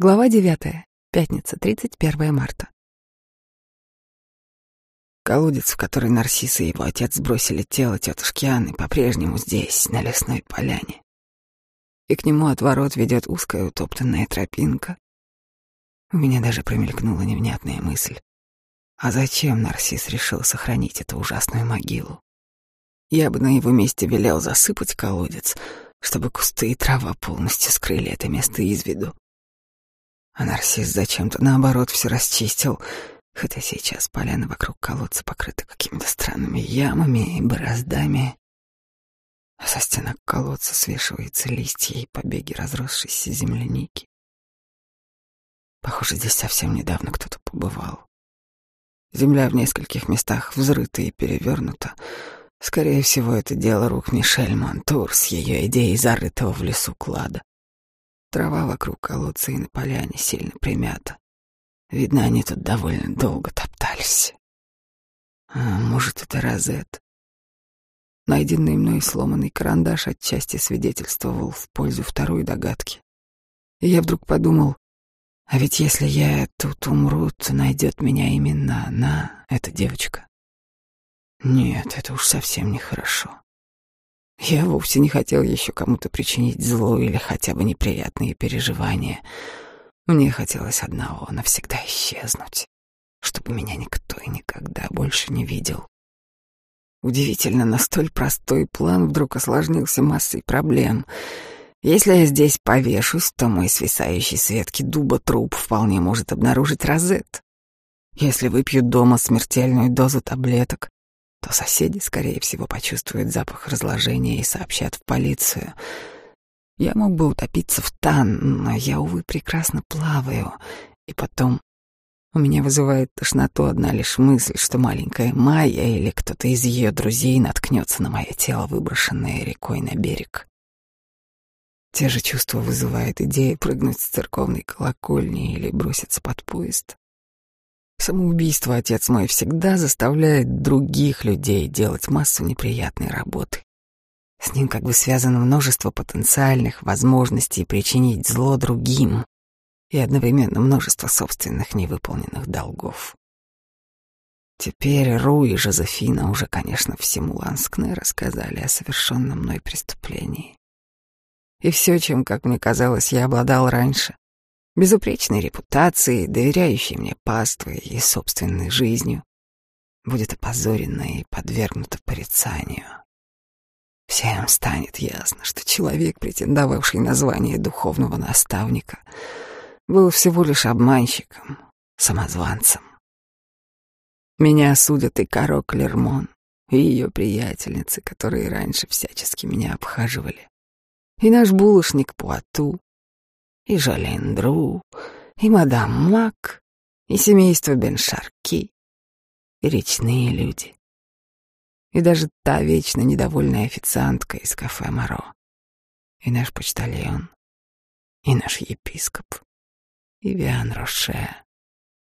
Глава девятая. Пятница, 31 марта. Колодец, в который Нарцисс и его отец сбросили тело тетушки Анны, по-прежнему здесь, на лесной поляне. И к нему от ворот ведет узкая утоптанная тропинка. У меня даже промелькнула невнятная мысль. А зачем Нарцисс решил сохранить эту ужасную могилу? Я бы на его месте велел засыпать колодец, чтобы кусты и трава полностью скрыли это место из виду. А нарцисс зачем-то наоборот все расчистил, хотя сейчас поляна вокруг колодца покрыта какими-то странными ямами и бороздами. А со стенок колодца свешиваются листья и побеги разросшейся земляники. Похоже, здесь совсем недавно кто-то побывал. Земля в нескольких местах взрыта и перевернута. Скорее всего, это дело рук Мишель Монтур с ее идеей зарытого в лесу клада. Трава вокруг колодца и на поляне сильно примята. Видно, они тут довольно долго топтались. А может, это розет. Найденный мной сломанный карандаш отчасти свидетельствовал в пользу второй догадки. И я вдруг подумал, а ведь если я тут умру, то найдет меня именно она, эта девочка. Нет, это уж совсем нехорошо. Я вовсе не хотел еще кому-то причинить зло или хотя бы неприятные переживания. Мне хотелось одного — навсегда исчезнуть, чтобы меня никто и никогда больше не видел. Удивительно, на столь простой план вдруг осложнился массой проблем. Если я здесь повешусь, то мой свисающий с ветки дуба труп вполне может обнаружить розет. Если выпью дома смертельную дозу таблеток, то соседи, скорее всего, почувствуют запах разложения и сообщат в полицию. Я мог бы утопиться в тан, но я, увы, прекрасно плаваю. И потом у меня вызывает тошноту одна лишь мысль, что маленькая Майя или кто-то из ее друзей наткнется на мое тело, выброшенное рекой на берег. Те же чувства вызывает идея прыгнуть с церковной колокольни или броситься под поезд. Самоубийство отец мой всегда заставляет других людей делать массу неприятной работы. С ним как бы связано множество потенциальных возможностей причинить зло другим и одновременно множество собственных невыполненных долгов. Теперь Ру и Жозефина уже, конечно, всему Ланскне рассказали о совершенном мной преступлении. И все, чем, как мне казалось, я обладал раньше, безупречной репутацией, доверяющей мне паствой и собственной жизнью, будет опозорена и подвергнута порицанию. Всем станет ясно, что человек, претендовавший на звание духовного наставника, был всего лишь обманщиком, самозванцем. Меня осудят и Каро Клермон, и ее приятельницы, которые раньше всячески меня обхаживали, и наш булочник Пуату, и Жалендру, и мадам Мак, и семейство Беншарки, и речные люди, и даже та вечно недовольная официантка из кафе Моро, и наш почтальон, и наш епископ, и Виан Роше,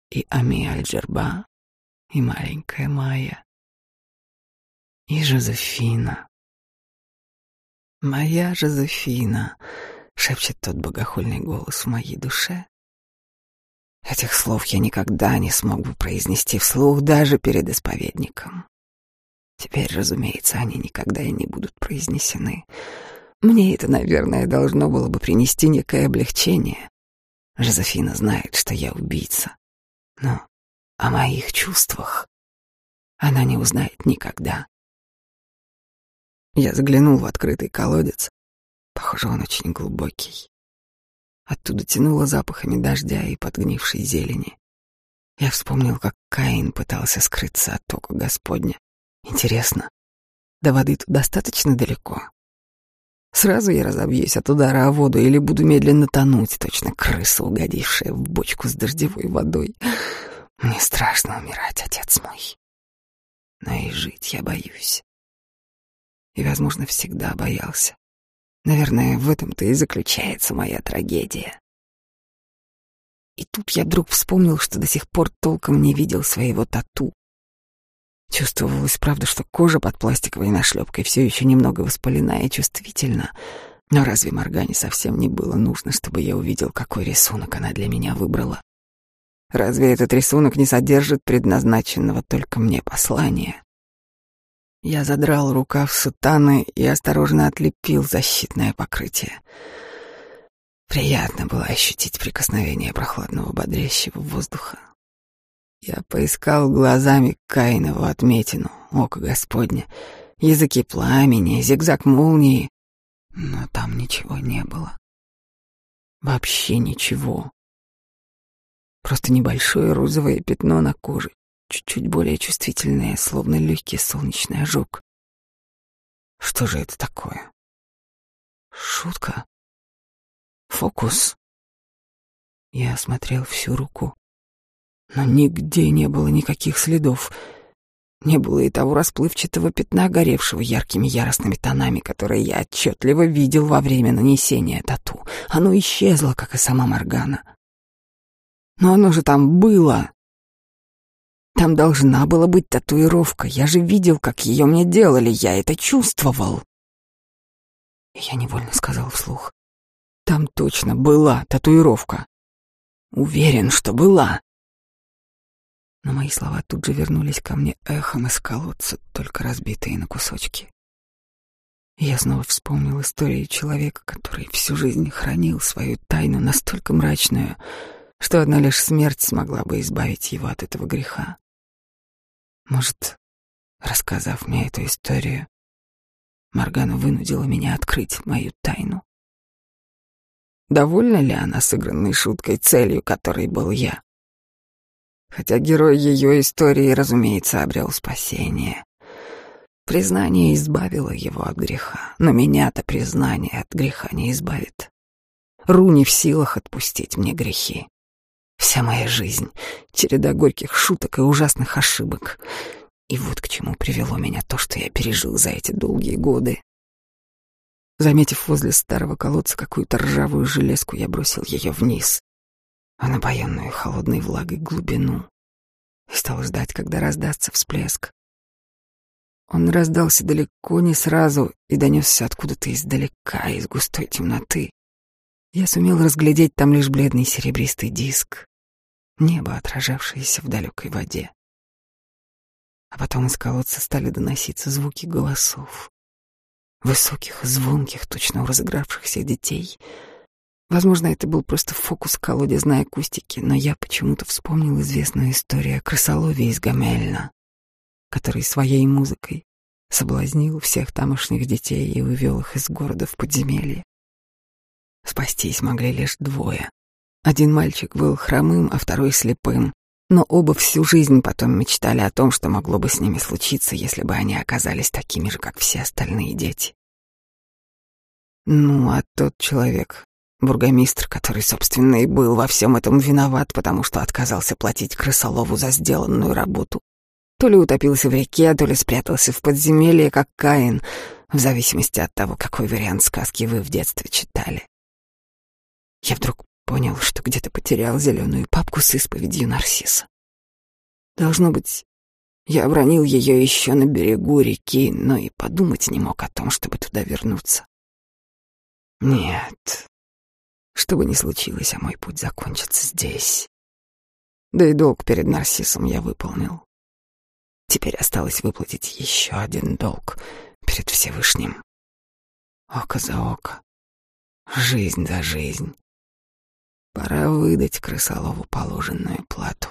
и Ами Аль-Джерба, и маленькая Майя, и Жозефина. Моя Жозефина — шепчет тот богохульный голос в моей душе. Этих слов я никогда не смог бы произнести вслух даже перед исповедником. Теперь, разумеется, они никогда и не будут произнесены. Мне это, наверное, должно было бы принести некое облегчение. Жозефина знает, что я убийца. Но о моих чувствах она не узнает никогда. Я заглянул в открытый колодец Похоже, он очень глубокий. Оттуда тянуло запахами дождя и подгнившей зелени. Я вспомнил, как Каин пытался скрыться от тока Господня. Интересно, до воды тут достаточно далеко? Сразу я разобьюсь от удара о воду или буду медленно тонуть, точно крыса, угодившая в бочку с дождевой водой. Мне страшно умирать, отец мой. Но и жить я боюсь. И, возможно, всегда боялся. Наверное, в этом-то и заключается моя трагедия. И тут я вдруг вспомнил, что до сих пор толком не видел своего тату. Чувствовалось, правда, что кожа под пластиковой нашлепкой все еще немного воспалена и чувствительна, Но разве Моргане совсем не было нужно, чтобы я увидел, какой рисунок она для меня выбрала? Разве этот рисунок не содержит предназначенного только мне послания? Я задрал рукав сутаны и осторожно отлепил защитное покрытие. Приятно было ощутить прикосновение прохладного бодрящего воздуха. Я поискал глазами Каинову отметину, око Господне, языки пламени, зигзаг молнии, но там ничего не было. Вообще ничего. Просто небольшое розовое пятно на коже, чуть-чуть более чувствительное, словно легкий солнечный ожог. Что же это такое? Шутка? Фокус? Я осмотрел всю руку, но нигде не было никаких следов — не было и того расплывчатого пятна, горевшего яркими яростными тонами, которое я отчетливо видел во время нанесения тату. Оно исчезло, как и сама Моргана. Но оно же там было. Там должна была быть татуировка. Я же видел, как ее мне делали. Я это чувствовал. Я невольно сказал вслух. Там точно была татуировка. Уверен, что была. Но мои слова тут же вернулись ко мне эхом из колодца, только разбитые на кусочки. я снова вспомнил историю человека, который всю жизнь хранил свою тайну настолько мрачную, что одна лишь смерть смогла бы избавить его от этого греха. Может, рассказав мне эту историю, Моргана вынудила меня открыть мою тайну. Довольна ли она сыгранной шуткой, целью которой был я? хотя герой ее истории, разумеется, обрел спасение. Признание избавило его от греха, но меня-то признание от греха не избавит. Ру в силах отпустить мне грехи. Вся моя жизнь — череда горьких шуток и ужасных ошибок. И вот к чему привело меня то, что я пережил за эти долгие годы. Заметив возле старого колодца какую-то ржавую железку, я бросил ее вниз в напоенную холодной влагой глубину и стал ждать, когда раздастся всплеск. Он раздался далеко не сразу и донесся откуда-то издалека, из густой темноты. Я сумел разглядеть там лишь бледный серебристый диск, небо, отражавшееся в далекой воде. А потом из колодца стали доноситься звуки голосов, высоких, звонких, точно у разыгравшихся детей — Возможно, это был просто фокус колодезной акустики, но я почему-то вспомнил известную историю о крысолове из Гамельна, который своей музыкой соблазнил всех тамошних детей и увел их из города в подземелье. Спастись могли лишь двое. Один мальчик был хромым, а второй слепым, но оба всю жизнь потом мечтали о том, что могло бы с ними случиться, если бы они оказались такими же, как все остальные дети. Ну, а тот человек Бургомистр, который, собственно, и был во всем этом виноват, потому что отказался платить крысолову за сделанную работу. То ли утопился в реке, то ли спрятался в подземелье, как Каин, в зависимости от того, какой вариант сказки вы в детстве читали. Я вдруг понял, что где-то потерял зеленую папку с исповедью Нарсиса. Должно быть, я обронил ее еще на берегу реки, но и подумать не мог о том, чтобы туда вернуться. Нет, что бы ни случилось, а мой путь закончится здесь. Да и долг перед Нарциссом я выполнил. Теперь осталось выплатить еще один долг перед Всевышним. Око за око, жизнь за жизнь. Пора выдать крысолову положенную плату.